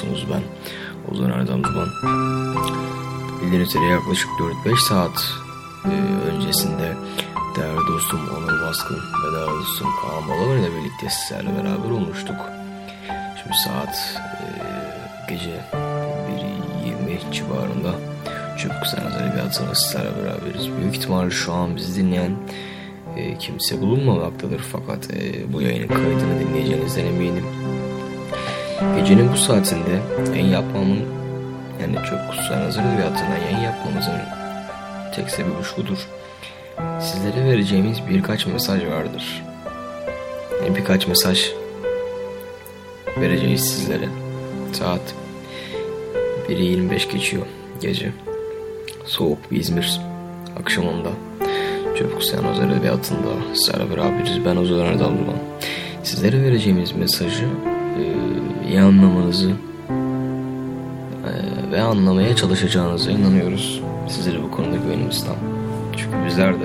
dinliyorsunuz ben. Ozan Erdem Duman. Bildiğiniz üzere yaklaşık 4-5 saat e, öncesinde değerli dostum Onur Baskın ve değerli dostum Kaan Balaban ile birlikte sizlerle beraber olmuştuk. Şimdi saat e, gece 1.20 civarında Çabuk Sen Hazır Dünyası'nda sizlerle beraberiz. Büyük ihtimalle şu an bizi dinleyen e, kimse bulunmamaktadır fakat e, bu yayının kaydını dinleyeceğinizden eminim. Gecenin bu saatinde yayın yapmamın yani çok hazır edebiyatına yayın yapmamızın tek sebebi şudur. Sizlere vereceğimiz birkaç mesaj vardır. Yani birkaç mesaj vereceğiz sizlere. Saat 1.25 geçiyor gece. Soğuk bir İzmir akşamında. Çöpük Sen Özel Edebiyatı'nda sizlerle beraberiz. Ben Ozan Erdal Duman. Sizlere vereceğimiz mesajı iyi anlamanızı e, ve anlamaya çalışacağınıza inanıyoruz. Sizlere bu konuda güvenimiz tam. Çünkü bizler de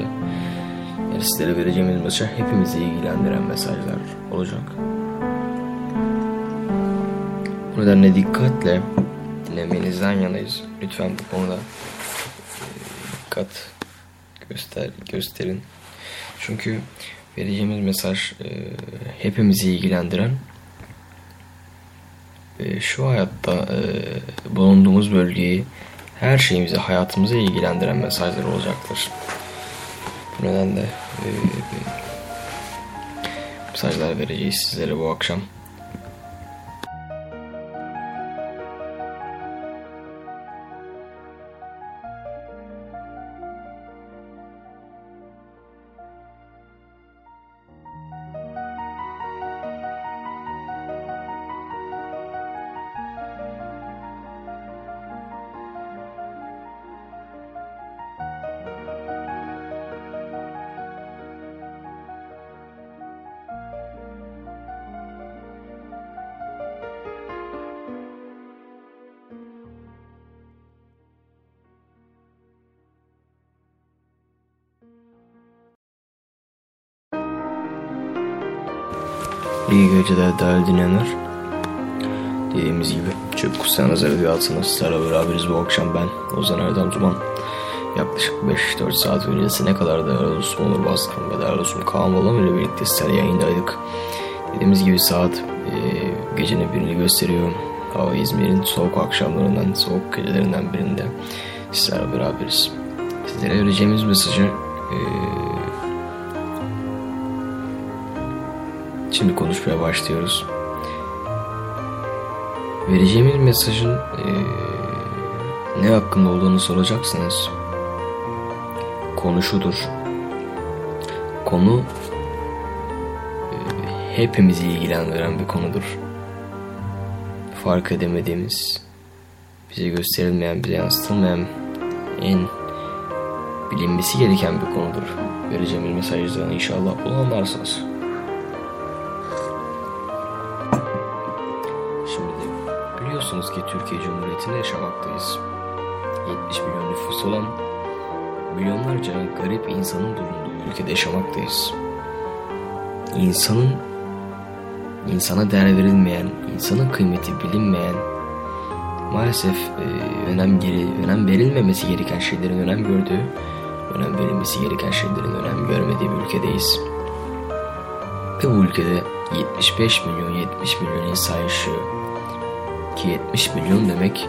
yani sizlere vereceğimiz mesaj hepimizi ilgilendiren mesajlar olacak. Bu nedenle dikkatle dinlemenizden yanayız. Lütfen bu konuda e, dikkat göster gösterin. Çünkü vereceğimiz mesaj hepimizi ilgilendiren e, şu hayatta e, bulunduğumuz bölgeyi her şeyimizi hayatımızı ilgilendiren mesajlar olacaktır. Bu nedenle e, mesajlar vereceğiz sizlere bu akşam. İyi geceler değerli dinleyenler. Dediğimiz gibi Çöp Kutsal Nazar Edebiyatı'nda sizlerle beraberiz bu akşam ben Ozan Erdem Duman. Yaklaşık 5-4 saat öncesine kadar değerli dostum Onur Baskın ve dostum Kaan Balam ile birlikte sizlerle yayındaydık. Dediğimiz gibi saat e, gecenin birini gösteriyor. Hava İzmir'in soğuk akşamlarından, soğuk gecelerinden birinde sizlerle beraberiz. Sizlere vereceğimiz mesajı e, Şimdi konuşmaya başlıyoruz. Vereceğimiz mesajın e, ne hakkında olduğunu soracaksınız. Konu şudur. Konu e, hepimizi ilgilendiren bir konudur. Fark edemediğimiz, bize gösterilmeyen, bize yansıtılmayan en bilinmesi gereken bir konudur. Vereceğimiz mesajdan inşallah bunu anlarsınız. Türkiye Cumhuriyeti'nde yaşamaktayız. 70 milyon nüfus olan milyonlarca garip insanın bulunduğu ülkede yaşamaktayız. İnsanın insana değer verilmeyen, insanın kıymeti bilinmeyen, maalesef e, önem geri, önem verilmemesi gereken şeylerin önem gördüğü, önem verilmesi gereken şeylerin önem görmediği bir ülkedeyiz. Ve bu ülkede 75 milyon 70 milyon insan yaşıyor ki 70 milyon demek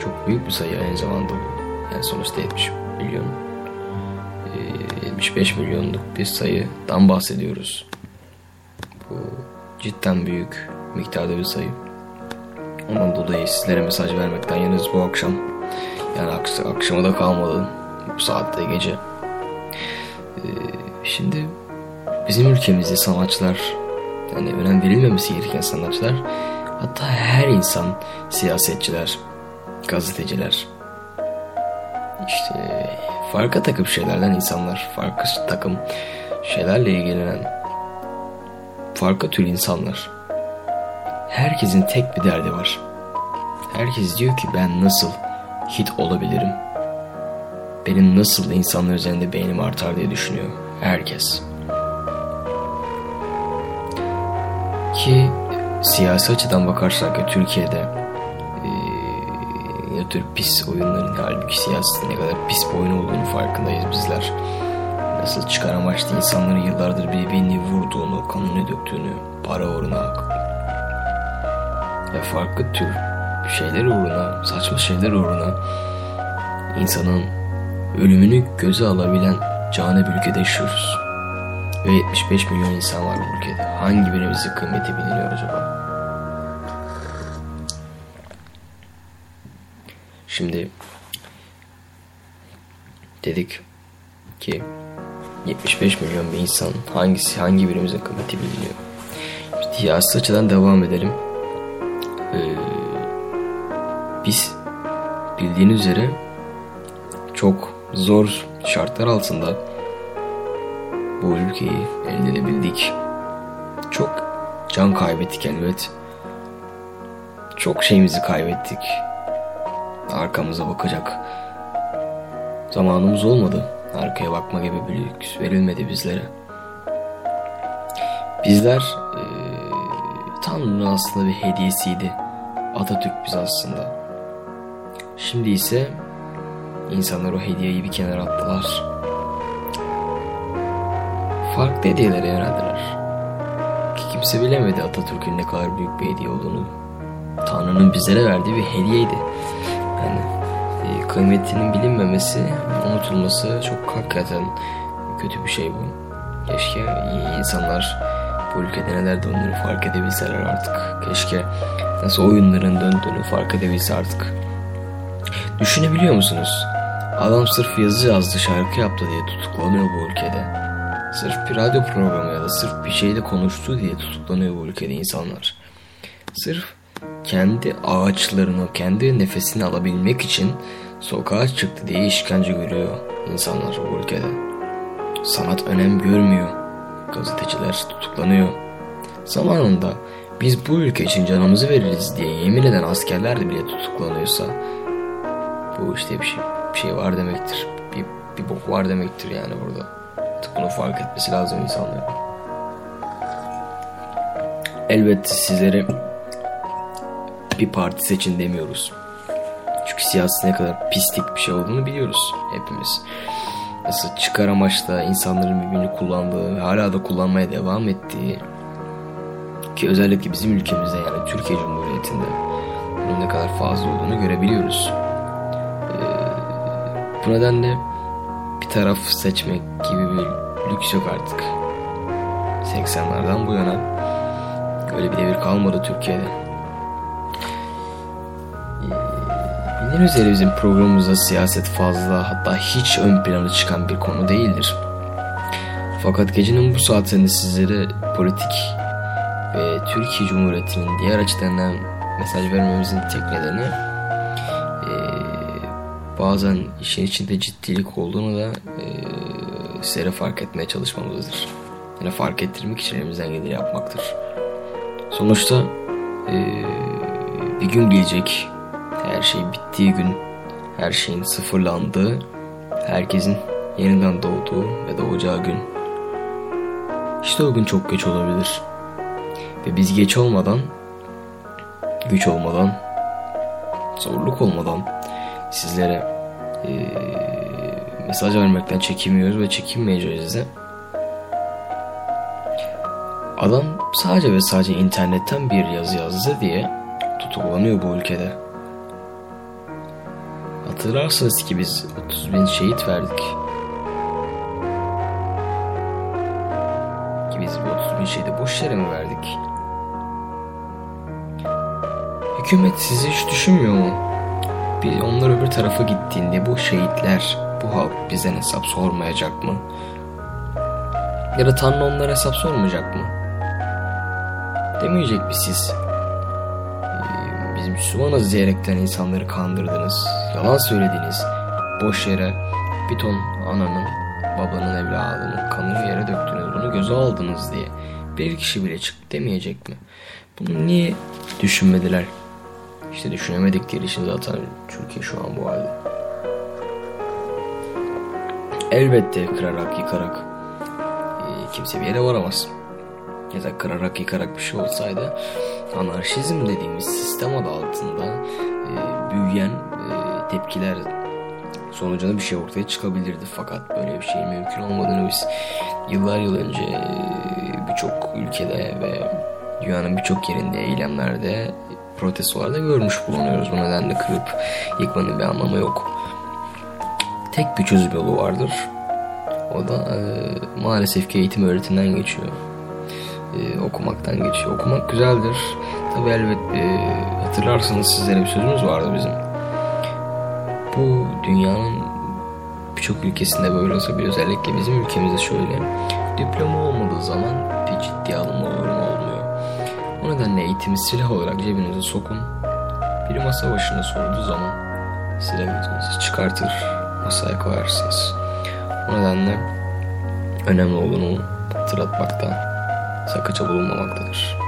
çok büyük bir sayı aynı zamanda. Yani sonuçta 70 milyon 75 milyonluk bir sayıdan bahsediyoruz. Bu cidden büyük miktarda bir sayı. Ondan dolayı sizlere mesaj vermekten yanız bu akşam. Yani akşama da kalmadı. Bu saatte gece. Şimdi bizim ülkemizde sanatçılar yani önem verilmemesi gereken sanatçılar Hatta her insan siyasetçiler, gazeteciler, işte farka takım şeylerden insanlar, farklı takım şeylerle ilgilenen farklı tür insanlar. Herkesin tek bir derdi var. Herkes diyor ki ben nasıl hit olabilirim? Benim nasıl insanlar üzerinde beynim artar diye düşünüyor. Herkes. Ki siyasi açıdan bakarsak ya Türkiye'de e, ne tür pis oyunların halbuki siyasetin ne kadar pis bir oyun olduğunu farkındayız bizler. Nasıl çıkar amaçlı insanların yıllardır birbirini vurduğunu, kanını döktüğünü, para uğruna ve farklı tür şeyler uğruna, saçma şeyler uğruna insanın ölümünü göze alabilen canı bir ülkede yaşıyoruz. Ve 75 milyon insan var bu ülkede. Hangi birimizin kıymeti biliniyor acaba? Şimdi dedik ki 75 milyon bir insan hangisi hangi birimizin kıymeti biliniyor. Siyasi açıdan devam edelim. Ee, biz bildiğiniz üzere çok zor şartlar altında bu ülkeyi elde edebildik. Çok can kaybettik elbet. Çok şeyimizi kaybettik. Arkamıza bakacak zamanımız olmadı. Arkaya bakma gibi bir lüks verilmedi bizlere. Bizler e, Tanrı'nın aslında bir hediyesiydi. Atatürk biz aslında. Şimdi ise insanlar o hediyeyi bir kenara attılar. Farklı hediyelere yöneldiler. Ki kimse bilemedi Atatürk'ün ne kadar büyük bir hediye olduğunu. Tanrı'nın bizlere verdiği bir hediyeydi. Yani e, kıymetinin bilinmemesi, unutulması çok hakikaten kötü bir şey bu. Keşke insanlar bu ülkede neler döndüğünü fark edebilseler artık. Keşke nasıl oyunların döndüğünü fark edebilse artık. Düşünebiliyor musunuz? Adam sırf yazı yazdı, şarkı yaptı diye tutuklanıyor bu ülkede. Sırf bir radyo programı ya da sırf bir şeyle konuştu diye tutuklanıyor bu ülkede insanlar. Sırf kendi ağaçlarını, kendi nefesini alabilmek için sokağa çıktı diye işkence görüyor insanlar bu ülkede. Sanat önem görmüyor. Gazeteciler tutuklanıyor. Zamanında biz bu ülke için canımızı veririz diye yemin eden askerler de bile tutuklanıyorsa bu işte bir şey, bir şey var demektir. Bir, bir bok var demektir yani burada. Bunu fark etmesi lazım insanların. Elbette sizlere bir parti seçin demiyoruz. Çünkü siyasi ne kadar pislik bir şey olduğunu biliyoruz hepimiz. Nasıl çıkar amaçla insanların birbirini kullandığı ve hala da kullanmaya devam ettiği ki özellikle bizim ülkemizde yani Türkiye Cumhuriyeti'nde bunun ne kadar fazla olduğunu görebiliyoruz. Ee, bu nedenle bir taraf seçmek gibi bir lüks yok artık. 80'lerden bu yana öyle bir devir kalmadı Türkiye'de. Bildiğin üzere bizim programımızda siyaset fazla hatta hiç ön plana çıkan bir konu değildir. Fakat gecenin bu saatinde sizlere politik ve Türkiye Cumhuriyeti'nin diğer açılarından mesaj vermemizin tek nedeni bazen işin içinde ciddilik olduğunu da e, sizlere fark etmeye çalışmamızdır. Yani fark ettirmek için elimizden geleni yapmaktır. Sonuçta e, bir gün gelecek her şey bittiği gün, her şeyin sıfırlandığı, herkesin yeniden doğduğu ve doğacağı gün. İşte o gün çok geç olabilir. Ve biz geç olmadan, güç olmadan, zorluk olmadan sizlere e, mesaj vermekten çekinmiyoruz ve çekinmeyeceğiz de. Adam sadece ve sadece internetten bir yazı yazdı diye tutuklanıyor bu ülkede. Hatırlarsınız ki biz 30 bin şehit verdik. Ki biz bu 30 bin şehidi boş yere mi verdik? Hükümet sizi hiç düşünmüyor mu? Bir onlar öbür tarafa gittiğinde bu şehitler, bu halk bizden hesap sormayacak mı? Ya da Tanrı onlara hesap sormayacak mı? Demeyecek mi siz? Biz Müslümanız diyerekten insanları kandırdınız. Yalan söylediniz. Boş yere bir ton ananın, babanın evladının kanını yere döktünüz. Bunu göze aldınız diye. Bir kişi bile çık demeyecek mi? Bunu niye düşünmediler? İşte düşünemedikleri için zaten Türkiye şu an bu halde. Elbette kırarak yıkarak e, kimse bir yere varamaz. Ya da kırarak yıkarak bir şey olsaydı anarşizm dediğimiz sistem adı altında e, büyüyen e, tepkiler sonucunda bir şey ortaya çıkabilirdi. Fakat böyle bir şeyin mümkün olmadığını biz yıllar yıl önce e, birçok ülkede ve dünyanın birçok yerinde eylemlerde protestolarda görmüş bulunuyoruz. Bu nedenle kırıp yıkmanın bir anlamı yok. Tek bir çözüm yolu vardır. O da e, maalesef ki eğitim öğretimden geçiyor. E, okumaktan geçiyor. Okumak güzeldir. Tabi elbet e, hatırlarsanız sizlere bir sözümüz vardı bizim. Bu dünyanın birçok ülkesinde böyle olsa bir özellikle bizim ülkemizde şöyle. Diploma olmadığı zaman bir ciddi alınma durumu olmuyor. O nedenle eğitimi silah olarak cebinize sokun. Biri masa başına sorduğu zaman silahınızı çıkartır masaya koyarsınız. O nedenle önemli olduğunu hatırlatmakta sakınca bulunmamaktadır.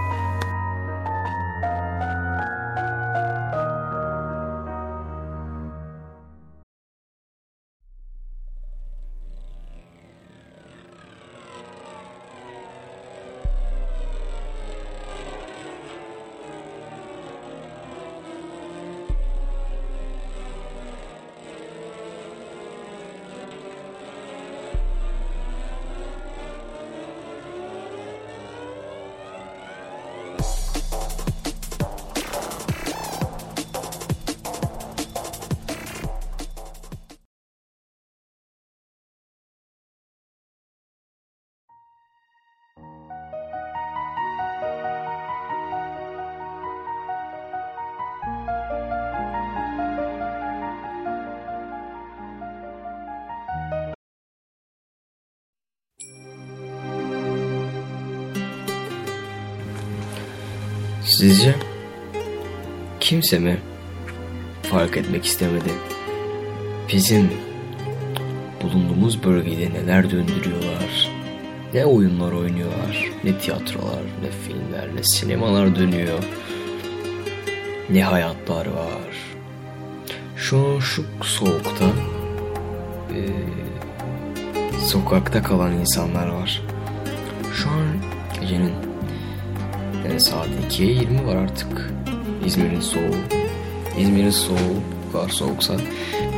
Sizce kimse mi fark etmek istemedi? Bizim bulunduğumuz bölgede neler döndürüyorlar? Ne oyunlar oynuyorlar? Ne tiyatrolar, ne filmler, ne sinemalar dönüyor? Ne hayatlar var? Şu an şu soğukta e, sokakta kalan insanlar var. Şu an gecenin yani saat 2'ye 20 var artık. İzmir'in soğuğu. İzmir'in soğuğu bu kadar soğuksa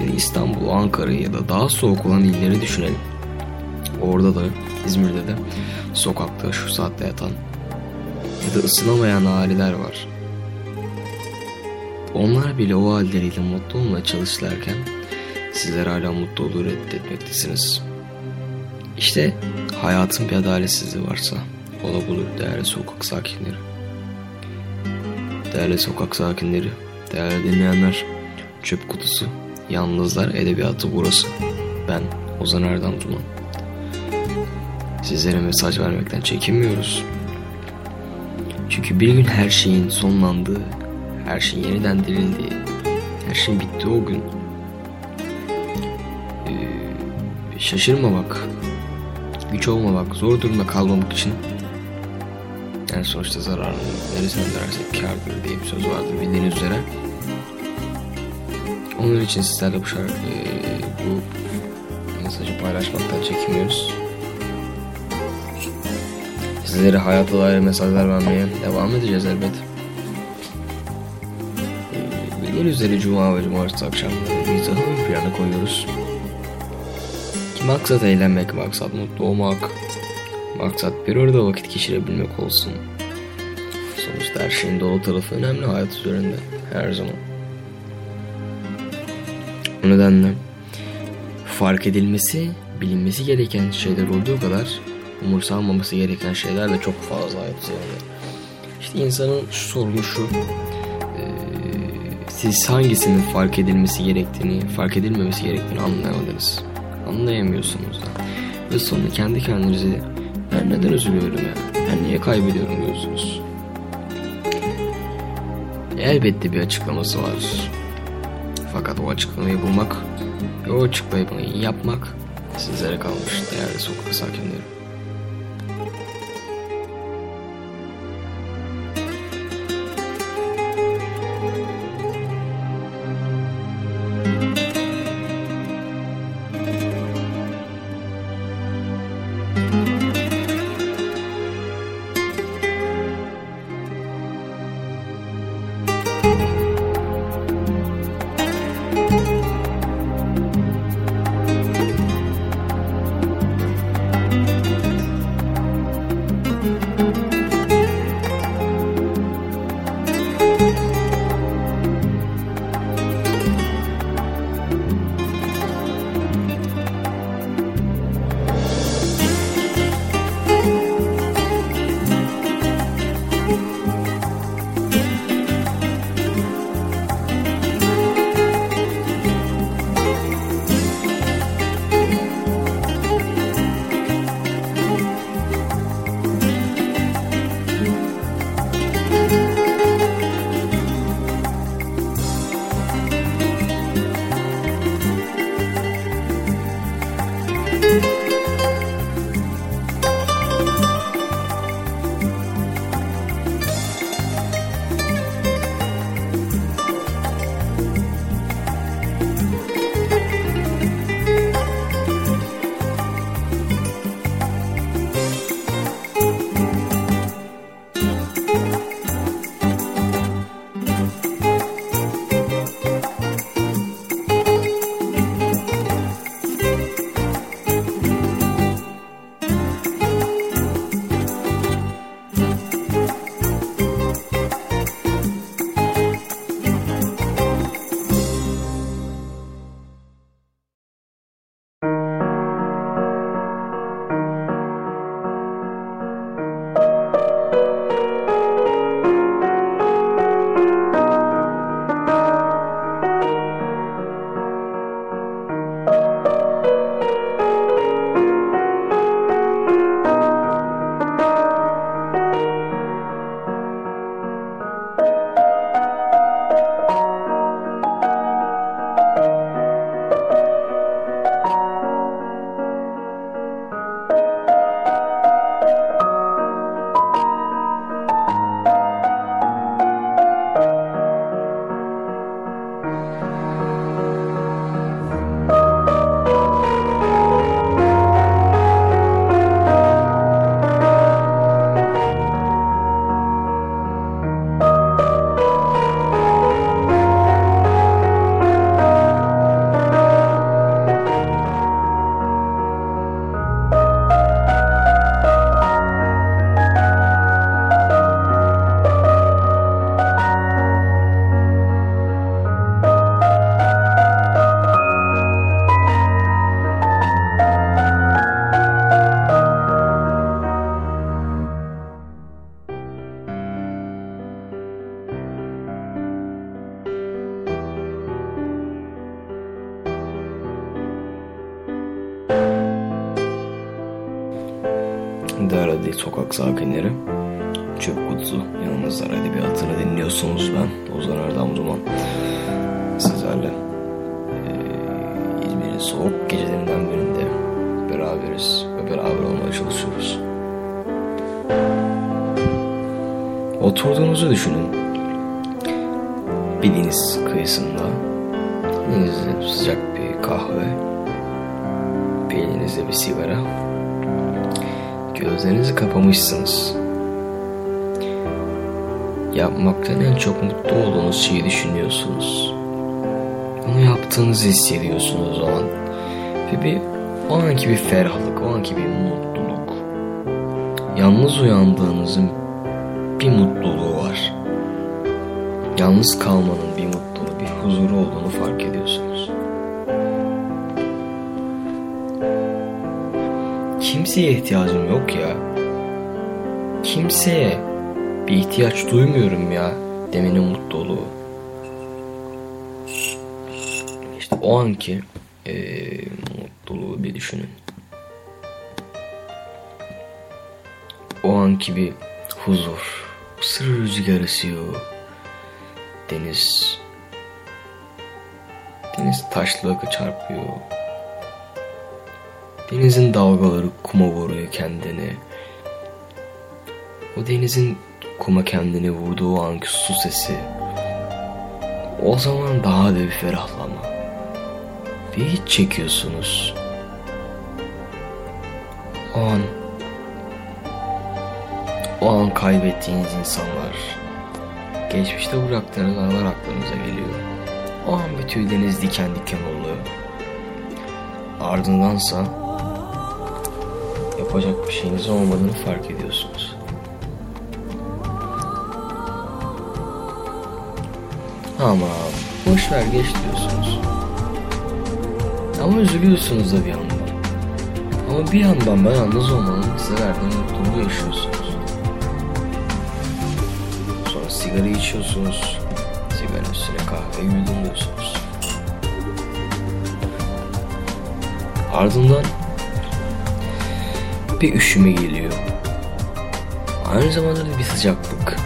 bir İstanbul, Ankara ya da daha soğuk olan illeri düşünelim. Orada da İzmir'de de sokakta şu saatte yatan ya da ısınamayan aileler var. Onlar bile o halleriyle mutlu olmaya çalışırken sizler hala mutluluğu reddetmektesiniz. İşte hayatın bir adaletsizliği varsa ola bulur değerli sokak sakinleri. Değerli sokak sakinleri, değerli dinleyenler, çöp kutusu, yalnızlar edebiyatı burası. Ben Ozan Erdem Duman. Sizlere mesaj vermekten çekinmiyoruz. Çünkü bir gün her şeyin sonlandığı, her şeyin yeniden dirildiği, her şeyin bittiği o gün ee, şaşırmamak, güç olmamak, zor durumda kalmamak için yani sonuçta zararın neresine dönersek kardır diye bir söz vardır bildiğiniz üzere. Onun için sizlerle bu şarkı, bu mesajı paylaşmaktan çekinmiyoruz. Sizlere hayata dair mesajlar vermeye devam edeceğiz elbet. Bildiğiniz üzere Cuma ve Cumartesi akşamları mizahı ön plana koyuyoruz. Maksat eğlenmek, maksat mutlu olmak, Maksat bir orada vakit geçirebilmek olsun. Sonuçta her şeyin dolu tarafı önemli hayat üzerinde. Her zaman. O nedenle fark edilmesi, bilinmesi gereken şeyler olduğu kadar umursanmaması gereken şeyler de çok fazla hayat üzerinde. İşte insanın şu sorunu şu. Siz hangisinin fark edilmesi gerektiğini, fark edilmemesi gerektiğini anlayamadınız. Anlayamıyorsunuz da. Ve sonra kendi kendinize ben neden üzülüyorum ya? Ben niye kaybediyorum diyorsunuz. Elbette bir açıklaması var. Fakat o açıklamayı bulmak ve o açıklamayı yapmak sizlere kalmış değerli sokak sakinleri. Değerli sokak sakinleri. Çöp kutusu yanınızda edebiyatını dinliyorsunuz ben. Ozan Erdem Duman. Sizlerle ee, İzmir'in soğuk gecelerinden birinde beraberiz ve beraber olmaya çalışıyoruz. Oturduğunuzu düşünün. Bir deniz kıyısında denizde sıcak bir kahve, bir elinizde bir sigara, gözlerinizi kapamışsınız. Yapmaktan en çok mutlu olduğunuz şeyi düşünüyorsunuz. Onu yaptığınızı hissediyorsunuz o an. Ve bir o anki bir ferahlık, o anki bir mutluluk. Yalnız uyandığınızın bir mutluluğu var. Yalnız kalmanın bir mutluluğu, bir huzuru olduğunu fark ediyorsunuz. Kimseye ihtiyacım yok ya. Kimseye bir ihtiyaç duymuyorum ya demenin mutluluğu. İşte o anki e, mutluluğu bir düşünün. O anki bir huzur. Sır rüzgar esiyor. Deniz. Deniz taşlığa çarpıyor. Denizin dalgaları kuma vuruyor kendini. O denizin kuma kendini vurduğu anki su sesi. O zaman daha da bir ferahlama. Bir hiç çekiyorsunuz. O an o an kaybettiğiniz insanlar, geçmişte bıraktığınız anılar aklınıza geliyor. O an bir tüyleriniz diken diken oluyor. Ardındansa yapacak bir şeyiniz olmadığını fark ediyorsunuz. Ama boş ver geç diyorsunuz. Ama üzülüyorsunuz da bir yandan. Ama bir yandan ben yalnız olmanın size verdiği mutluluğu yaşıyorsunuz. Sonra sigara içiyorsunuz. Sigara üstüne kahve yudumluyorsunuz. Ardından bir üşüme geliyor. Aynı zamanda da bir sıcaklık.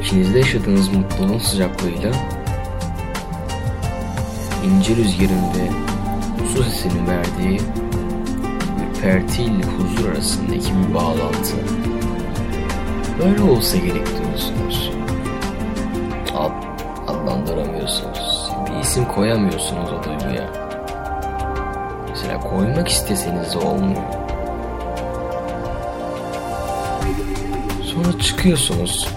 İçinizde yaşadığınız mutluluğun sıcaklığıyla ince rüzgarın ve su sesinin verdiği ürpertiyle huzur arasındaki bir bağlantı. Böyle olsa gerek diyorsunuz. Ad, adlandıramıyorsunuz. Bir isim koyamıyorsunuz o duyguya. Mesela koymak isteseniz de olmuyor. Sonra çıkıyorsunuz.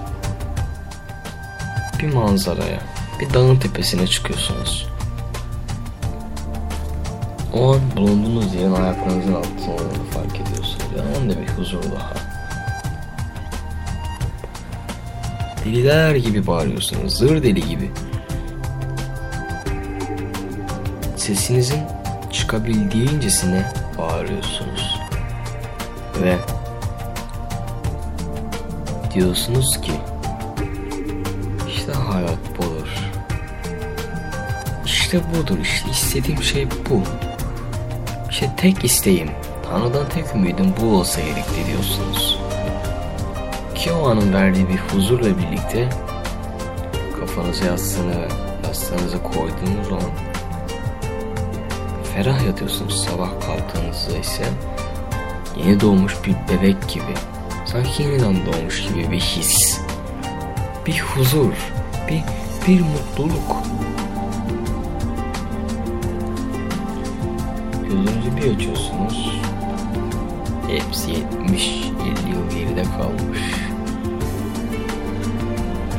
Bir manzaraya, bir dağın tepesine çıkıyorsunuz. O an bulunduğunuz yerin ayaklarınızın altında olduğunu fark ediyorsunuz. Yani de bir huzur daha. Deliler gibi bağırıyorsunuz. Zır deli gibi. Sesinizin çıkabildiğincesine bağırıyorsunuz. Ve diyorsunuz ki işte hayat budur. İşte budur. İşte istediğim şey bu. İşte tek isteğim, Tanrı'dan tek ümidim bu olsa gerekli diyorsunuz. Ki o anın verdiği bir huzurla birlikte kafanızı yastığını, yastığınıza koyduğunuz zaman ferah yatıyorsunuz sabah kalktığınızda ise yeni doğmuş bir bebek gibi sanki yeniden doğmuş gibi bir his. Bir huzur bir, bir mutluluk. Gözünüzü bir açıyorsunuz. Hepsi 70 50 yıl geride kalmış.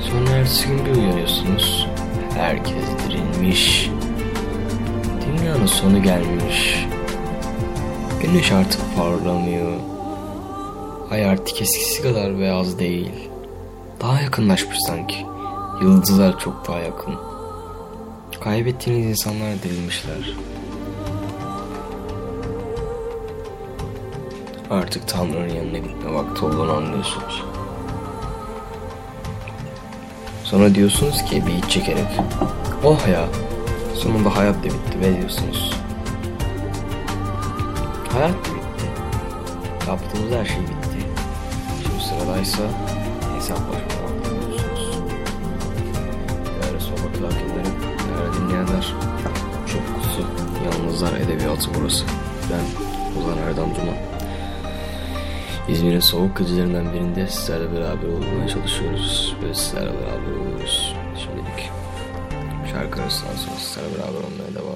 Sonra ertesi gün bir uyanıyorsunuz. Herkes dirilmiş. Dünyanın sonu gelmiş. Güneş artık parlamıyor. Ay artık eskisi kadar beyaz değil. Daha yakınlaşmış sanki. Yıldızlar çok daha yakın. Kaybettiğiniz insanlar dirilmişler. Artık Tanrı'nın yanına gitme vakti olduğunu anlıyorsunuz. Sonra diyorsunuz ki bir iç çekerek. Oh ya Sonunda hayat da bitti ve diyorsunuz. Hayat da bitti. Yaptığımız her şey bitti. Şimdi sıradaysa hesaplaşma vakti biliyorsunuz. Değerli sokak sakinleri, değerli dinleyenler. Çöp kutusu, yalnızlar edebiyatı burası. Ben Ozan Erdem Duman. İzmir'in soğuk gecelerden birinde sizlerle beraber olmaya çalışıyoruz ve sizlerle beraber oluyoruz. Şimdilik şarkı arasından sonra sizlerle beraber olmaya devam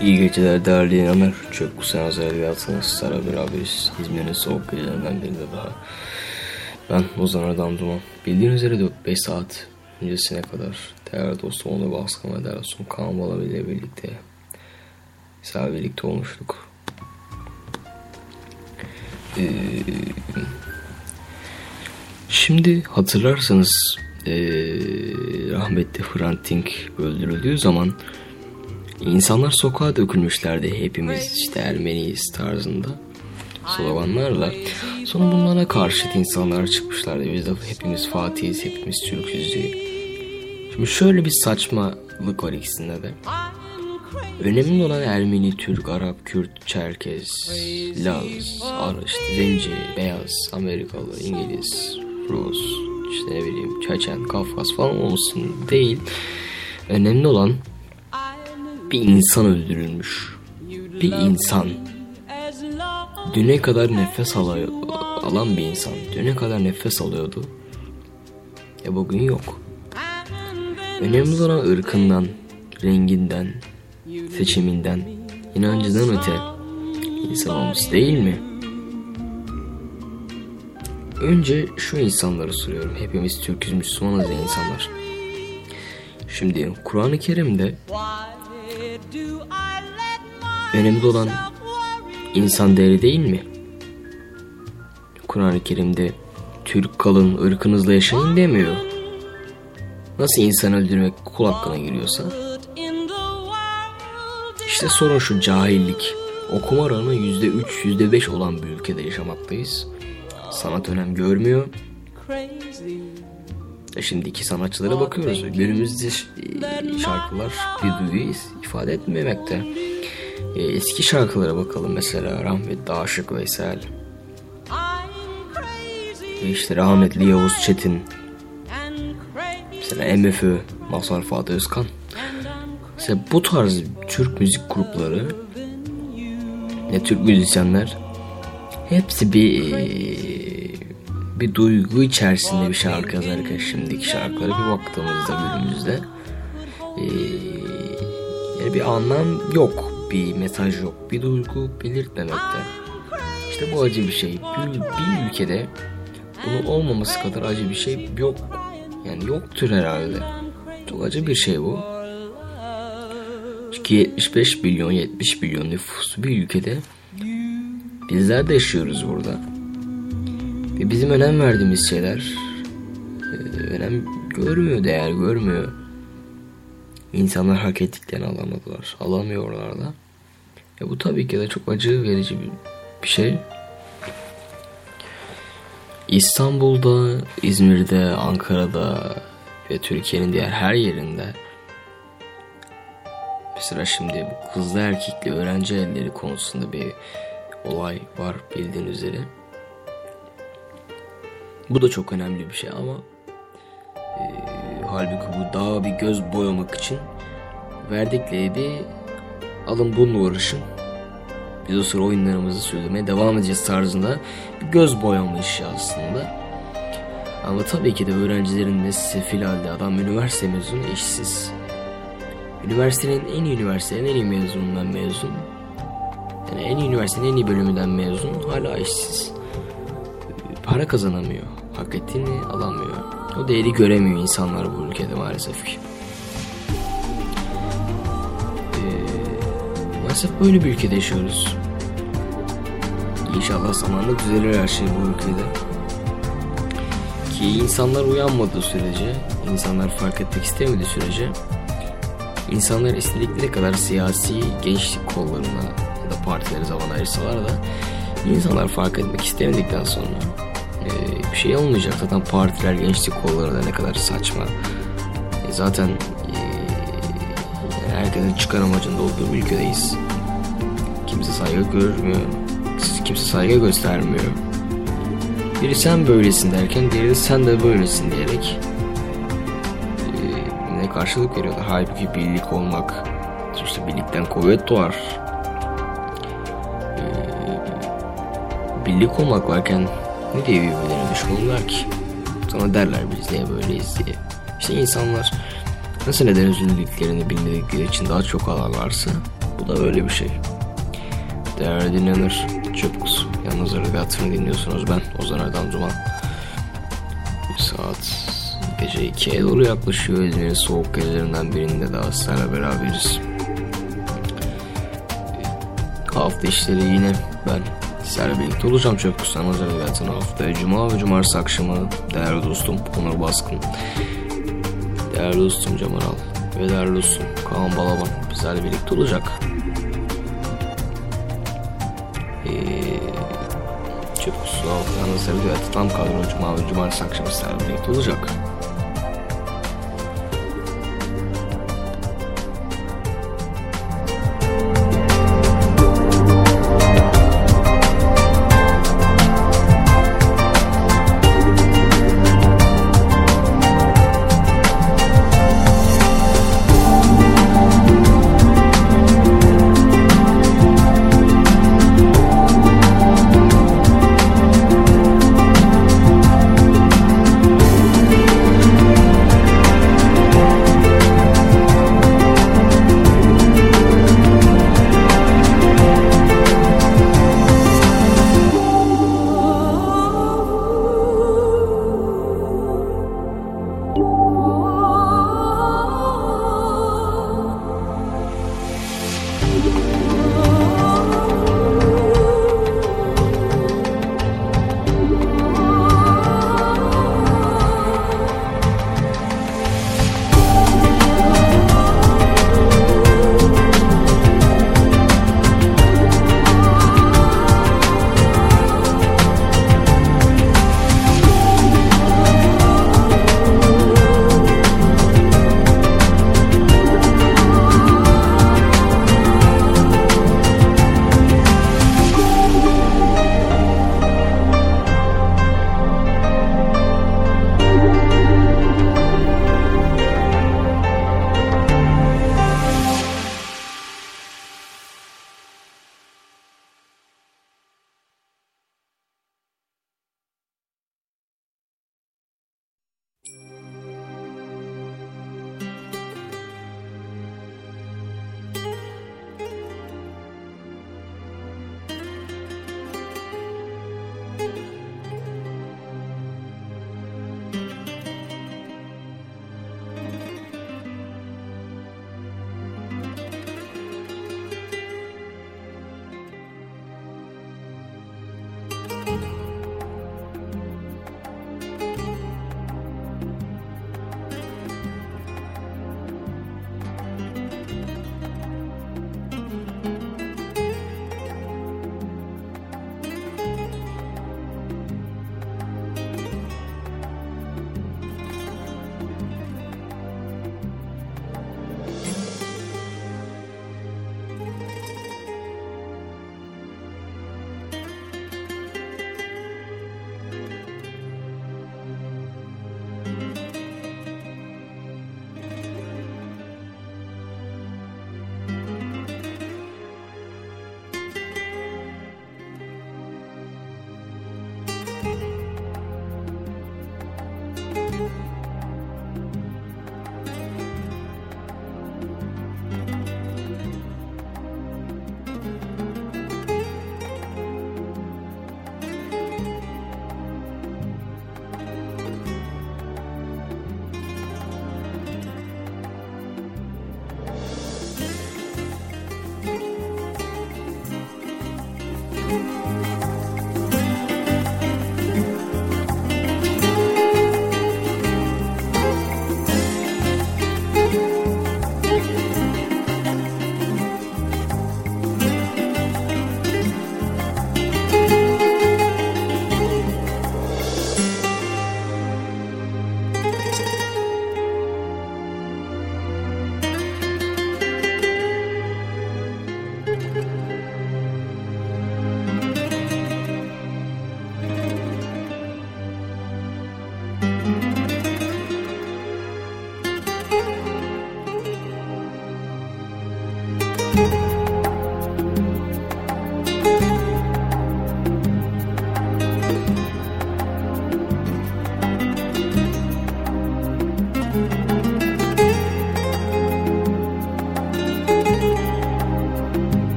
İyi geceler değerli dinleyenler. Çöp kusan edebiyatına sizlerle beraberiz. İzmir'in soğuk gecelerinden birinde daha. Ben Ozan Erdem Duman. Bildiğiniz üzere 4-5 saat öncesine kadar değerli dostum Onur Baskın ve değerli dostum Kaan Balabi ile birlikte sizlerle birlikte olmuştuk. Ee, şimdi hatırlarsanız ee, rahmetli Hrant öldürüldüğü zaman İnsanlar sokağa dökülmüşlerdi hepimiz işte Ermeniyiz tarzında sloganlarla. Sonra bunlara karşıt insanlar çıkmışlardı. Biz de hepimiz Fatih'iz, hepimiz Türk'üz diye. Şimdi şöyle bir saçmalık var ikisinde de. Önemli olan Ermeni, Türk, Arap, Kürt, Çerkez, Laz, Ar, işte Zenci, Beyaz, Amerikalı, İngiliz, Rus, işte ne bileyim Çeçen, Kafkas falan olsun değil. Önemli olan bir insan öldürülmüş. Bir insan. Düne kadar nefes alıyor, alan bir insan. Düne kadar nefes alıyordu. E bugün yok. Önemli olan ırkından, renginden, seçiminden, inancından öte insan olması değil mi? Önce şu insanları soruyorum. Hepimiz Türk'üz, Müslümanız ya insanlar. Şimdi Kur'an-ı Kerim'de önemli olan insan değeri değil mi? Kur'an-ı Kerim'de Türk kalın ırkınızla yaşayın demiyor. Nasıl insan öldürmek kul hakkına giriyorsa. İşte sorun şu cahillik. Okuma oranı %3, %5 olan bir ülkede yaşamaktayız. Sanat önem görmüyor. E şimdi iki sanatçılara bakıyoruz. Günümüzde şarkılar bir duyguyu ifade etmemekte. E, eski şarkılara bakalım mesela rahmetli Aşık Veysel. E işte rahmetli Yavuz Çetin. Mesela MFÖ, Mazhar Fuat Özkan. Mesela bu tarz Türk müzik grupları ne Türk müzisyenler hepsi bir e, bir duygu içerisinde bir şarkı yazarken şimdiki şarkılara bir baktığımızda günümüzde e, yani bir anlam yok bir mesaj yok bir duygu belirtmemekte. İşte bu acı bir şey. Bir, bir ülkede bunun olmaması kadar acı bir şey yok. Yani yoktur herhalde. Çok acı bir şey bu. Çünkü 75 milyon 70 milyon nüfusu bir ülkede bizler de yaşıyoruz burada ve bizim önem verdiğimiz şeyler e, önem görmüyor, değer görmüyor. İnsanlar hak ettiklerini alamadılar. Alamıyorlar da. Ya bu tabii ki de çok acı verici bir, bir şey. İstanbul'da, İzmir'de, Ankara'da ve Türkiye'nin diğer her yerinde mesela şimdi bu kızlı erkekli öğrenci evleri konusunda bir olay var bildiğin üzere. Bu da çok önemli bir şey ama e, halbuki bu daha bir göz boyamak için verdikleri bir alın bununla uğraşın. Biz o sıra oyunlarımızı söylemeye devam edeceğiz tarzında bir göz boyama işi aslında. Ama tabii ki de öğrencilerin de sefil halde adam üniversite mezunu işsiz. Üniversitenin en iyi üniversitenin en iyi mezunundan mezun. Yani en iyi üniversitenin en iyi bölümünden mezun hala işsiz. Para kazanamıyor hak ettiğini alamıyor. O değeri göremiyor insanlar bu ülkede maalesef ki. Ee, maalesef böyle bir ülkede yaşıyoruz. İnşallah zamanla düzelir her şey bu ülkede. Ki insanlar uyanmadığı sürece, insanlar fark etmek istemediği sürece insanlar istedikleri kadar siyasi gençlik kollarına ya da partilere zaman ayırsalar da insanlar fark etmek istemedikten sonra e, bir şey olmayacak. Zaten partiler, gençlik kolları da ne kadar saçma. E, zaten e, herkesin çıkar amacında olduğu bir ülkedeyiz. Kimse saygı görmüyor. Kimse saygı göstermiyor. Biri sen böylesin derken diğeri de sen de böylesin diyerek e, ne karşılık veriyorlar. Halbuki birlik olmak, işte birlikten kuvvet doğar. E, birlik olmak varken ne diye birbirlerine düşmanlar ki? Sana derler biz niye böyleyiz diye. İşte insanlar nasıl neden üzüldüklerini bilmedikleri için daha çok ağlarlarsa bu da öyle bir şey. Değerli dinlenir çöp kutusu. Yalnız Rıgat'ını dinliyorsunuz ben Ozan Erdem Duman. Saat gece 2'ye doğru yaklaşıyor. İzmir'in soğuk gecelerinden birinde daha sizlerle beraberiz. Hafta işleri yine ben Birlikte olacağım çöp kutusundan özel haftaya Cuma ve Cumartesi akşamı değerli dostum Onur Baskın değerli dostum Cemal Al ve değerli dostum Kaan Balaban bizlerle birlikte olacak. Ee, kutusu haftanın özel tam kadro Cuma ve Cumartesi akşamı sizlerle birlikte olacak.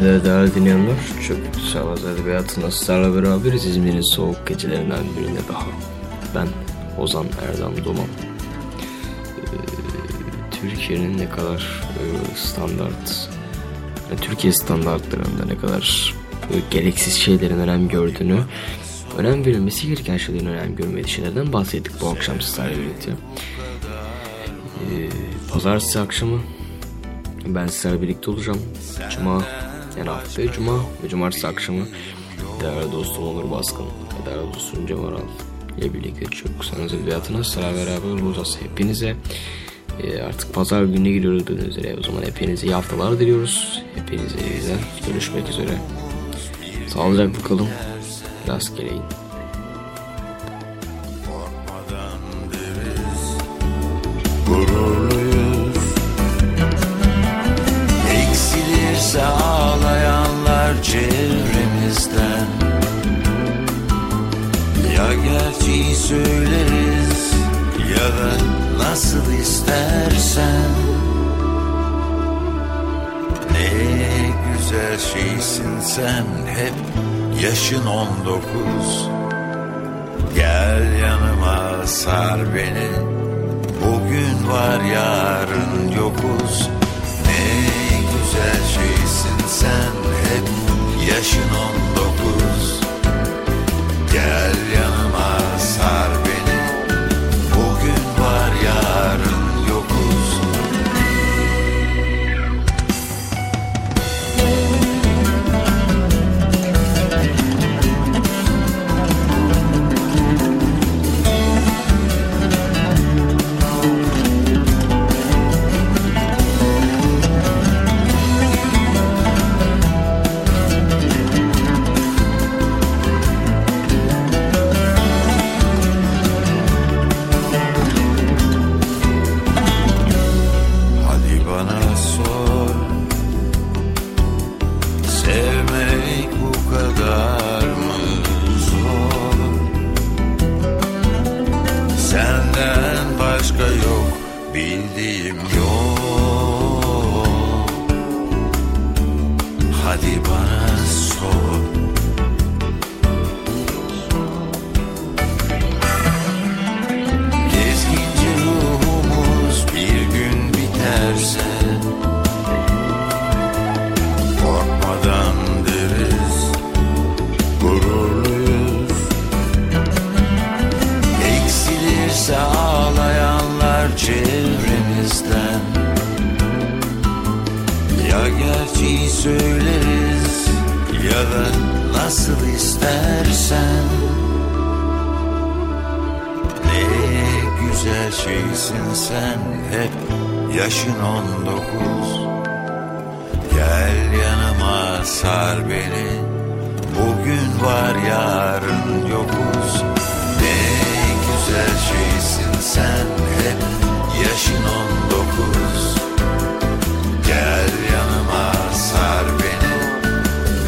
Geceler değerli dinleyenler. Çok Şahbaz Edebiyatı'nda sizlerle beraberiz. İzmir'in soğuk gecelerinden birine daha. Ben Ozan Erdem Duman. Ee, Türkiye'nin ne kadar e, standart, yani Türkiye standartlarında ne kadar e, gereksiz şeylerin önem gördüğünü, önem verilmesi gereken şeylerin önem görmediği şeylerden bahsettik bu akşam sizlerle birlikte. Ee, Pazartesi akşamı ben sizlerle birlikte olacağım. Cuma yani haftaya Cuma ve Cumartesi akşamı değerli dostum Onur Baskın ve değerli dostum Cem Aral ile birlikte çok sanız edebiyatına sıra beraber olacağız. Hepinize e, artık pazar gününe giriyoruz bildiğiniz üzere. O zaman hepinize iyi haftalar diliyoruz. Hepinize güzel görüşmek üzere. Sağlıcakla kalın. Rastgeleyin. Korkmadan çevremizden. Ya gerçeği söyleriz ya da nasıl istersen. Ne güzel şeysin sen hep yaşın on dokuz. Gel yanıma sar beni Bugün var yarın yokuz Ne güzel şeysin sen hep Yaşın on dokuz. Gel yanıma sar beni biterse Korkmadan deriz Gururluyuz. Eksilirse ağlayanlar çevremizden. Ya gerçeği söyleriz Ya da nasıl istersen. Ne güzel şeysin sen hep yaşın on dokuz. Gel yanıma sar beni. Bugün var yarın yokuz. Ne güzel şeysin sen hep. Yaşın on dokuz. Gel yanıma sar beni.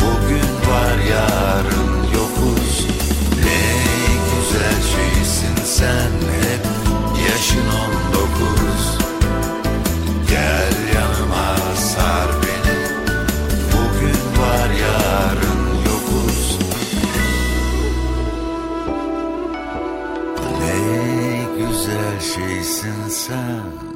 Bugün var yarın yokuz. Ne güzel şeysin sen hep. Yaşın on şeysin sen Senle